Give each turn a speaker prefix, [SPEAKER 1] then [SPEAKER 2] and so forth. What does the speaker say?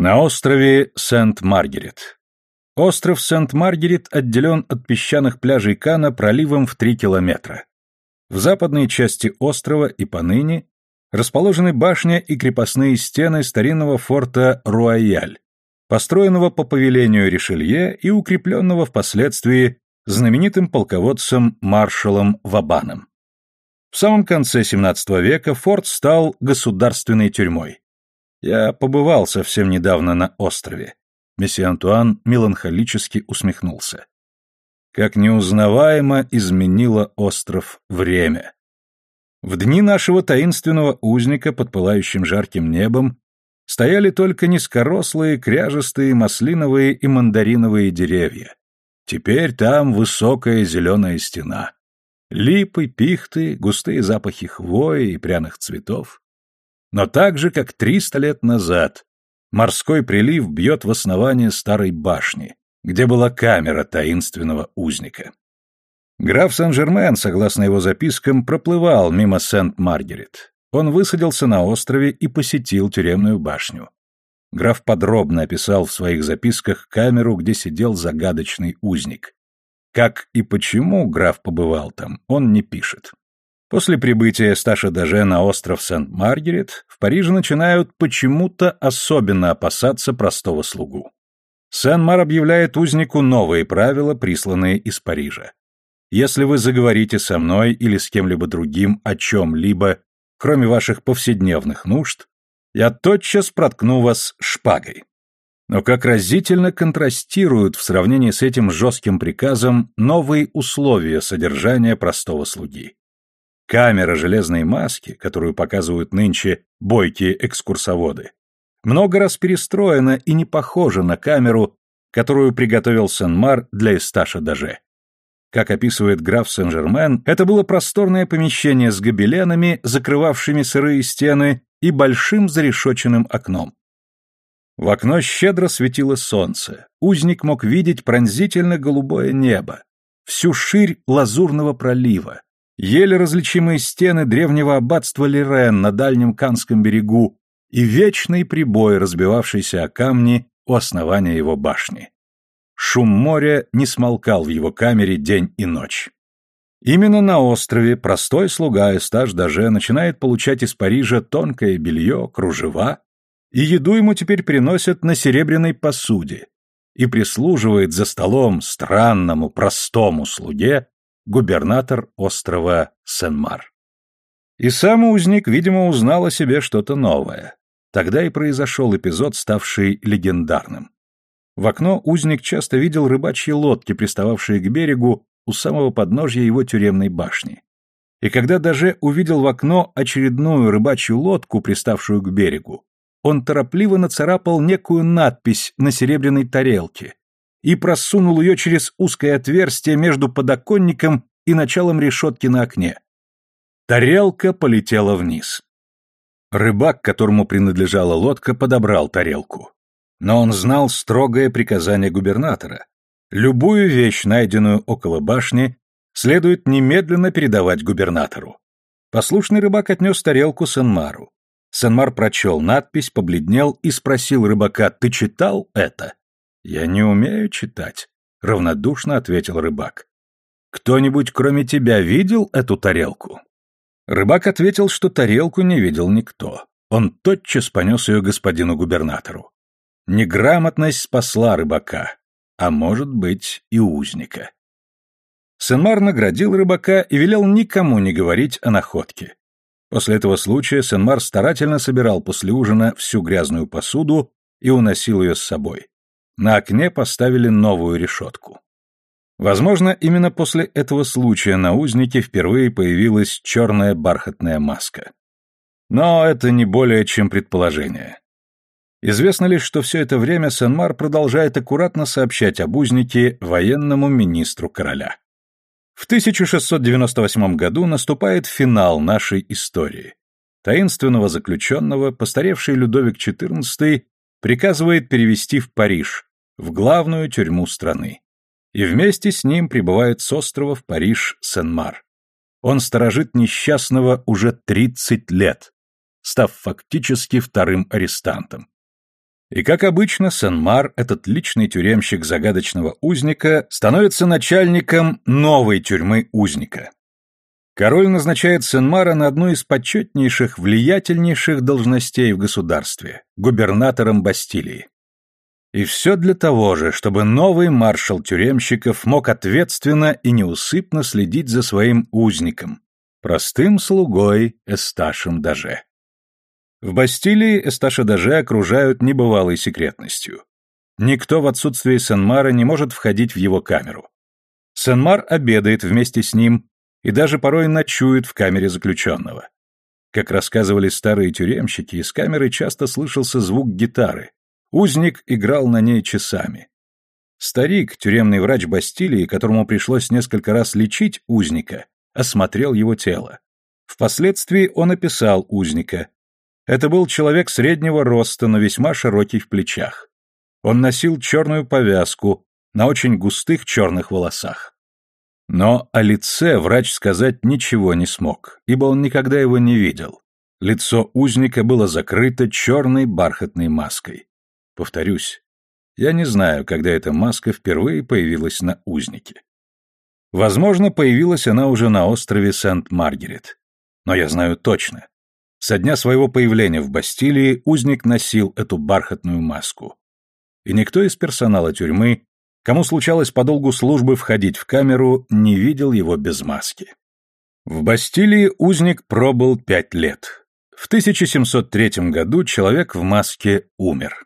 [SPEAKER 1] На острове Сент-Маргарет. Остров Сент-Маргарет отделен от песчаных пляжей Кана проливом в 3 километра. В западной части острова и поныне расположены башня и крепостные стены старинного форта Руаяль, построенного по повелению Ришелье и укрепленного впоследствии знаменитым полководцем маршалом Вабаном. В самом конце XVII века форт стал государственной тюрьмой. Я побывал совсем недавно на острове. Месье Антуан меланхолически усмехнулся. Как неузнаваемо изменило остров время. В дни нашего таинственного узника под пылающим жарким небом стояли только низкорослые, кряжестые, маслиновые и мандариновые деревья. Теперь там высокая зеленая стена. Липы, пихты, густые запахи хвои и пряных цветов. Но так же, как триста лет назад, морской прилив бьет в основание старой башни, где была камера таинственного узника. Граф Сен-Жермен, согласно его запискам, проплывал мимо Сент-Маргарет. Он высадился на острове и посетил тюремную башню. Граф подробно описал в своих записках камеру, где сидел загадочный узник. Как и почему граф побывал там, он не пишет. После прибытия Сташа Даже на остров Сент-Маргарет в Париже начинают почему-то особенно опасаться простого слугу. Сен-Мар объявляет узнику новые правила, присланные из Парижа. Если вы заговорите со мной или с кем-либо другим о чем-либо, кроме ваших повседневных нужд, я тотчас проткну вас шпагой. Но как разительно контрастируют в сравнении с этим жестким приказом новые условия содержания простого слуги. Камера железной маски, которую показывают нынче бойкие экскурсоводы, много раз перестроена и не похожа на камеру, которую приготовил Сен-Мар для Эсташа Даже. Как описывает граф Сен-Жермен, это было просторное помещение с гобеленами, закрывавшими сырые стены, и большим зарешоченным окном. В окно щедро светило солнце. Узник мог видеть пронзительно голубое небо, всю ширь лазурного пролива, еле различимые стены древнего аббатства Лирен на дальнем Канском берегу и вечный прибой, разбивавшийся о камни у основания его башни. Шум моря не смолкал в его камере день и ночь. Именно на острове простой слуга Эстаж Даже начинает получать из Парижа тонкое белье, кружева, и еду ему теперь приносят на серебряной посуде, и прислуживает за столом странному, простому слуге губернатор острова Сен-Мар. И сам узник, видимо, узнал о себе что-то новое. Тогда и произошел эпизод, ставший легендарным. В окно узник часто видел рыбачьи лодки, пристававшие к берегу у самого подножья его тюремной башни. И когда даже увидел в окно очередную рыбачью лодку, приставшую к берегу, он торопливо нацарапал некую надпись на серебряной тарелке и просунул ее через узкое отверстие между подоконником и началом решетки на окне. Тарелка полетела вниз. Рыбак, которому принадлежала лодка, подобрал тарелку. Но он знал строгое приказание губернатора. Любую вещь, найденную около башни, следует немедленно передавать губернатору. Послушный рыбак отнес тарелку Сенмару. Сенмар прочел надпись, побледнел и спросил рыбака, «Ты читал это?» «Я не умею читать», — равнодушно ответил рыбак. «Кто-нибудь кроме тебя видел эту тарелку?» Рыбак ответил, что тарелку не видел никто. Он тотчас понес ее господину губернатору. Неграмотность спасла рыбака, а может быть и узника. Сенмар наградил рыбака и велел никому не говорить о находке. После этого случая Сенмар старательно собирал после ужина всю грязную посуду и уносил ее с собой. На окне поставили новую решетку. Возможно, именно после этого случая на узнике впервые появилась черная бархатная маска. Но это не более чем предположение. Известно лишь, что все это время Сен-Мар продолжает аккуратно сообщать об узнике военному министру короля. В 1698 году наступает финал нашей истории. Таинственного заключенного, постаревший Людовик XIV, приказывает перевести в Париж, в главную тюрьму страны. И вместе с ним прибывает с острова в Париж Сен-Мар. Он сторожит несчастного уже 30 лет, став фактически вторым арестантом. И, как обычно, Сен-Мар, этот личный тюремщик загадочного узника, становится начальником новой тюрьмы узника. Король назначает Сен-Мара на одну из почетнейших, влиятельнейших должностей в государстве – губернатором Бастилии. И все для того же, чтобы новый маршал тюремщиков мог ответственно и неусыпно следить за своим узником, простым слугой Эсташем Даже. В Бастилии Эсташа Даже окружают небывалой секретностью. Никто в отсутствие Сен-Мара не может входить в его камеру. Сен-Мар обедает вместе с ним и даже порой ночует в камере заключенного. Как рассказывали старые тюремщики, из камеры часто слышался звук гитары, Узник играл на ней часами. Старик, тюремный врач Бастилии, которому пришлось несколько раз лечить узника, осмотрел его тело. Впоследствии он описал узника. Это был человек среднего роста, но весьма широкий в плечах. Он носил черную повязку на очень густых черных волосах. Но о лице врач сказать ничего не смог, ибо он никогда его не видел. Лицо узника было закрыто черной бархатной маской. Повторюсь, я не знаю, когда эта маска впервые появилась на узнике. Возможно, появилась она уже на острове Сент-Маргарет. Но я знаю точно. Со дня своего появления в Бастилии узник носил эту бархатную маску. И никто из персонала тюрьмы, кому случалось по долгу службы входить в камеру, не видел его без маски. В Бастилии узник пробыл пять лет. В 1703 году человек в маске умер.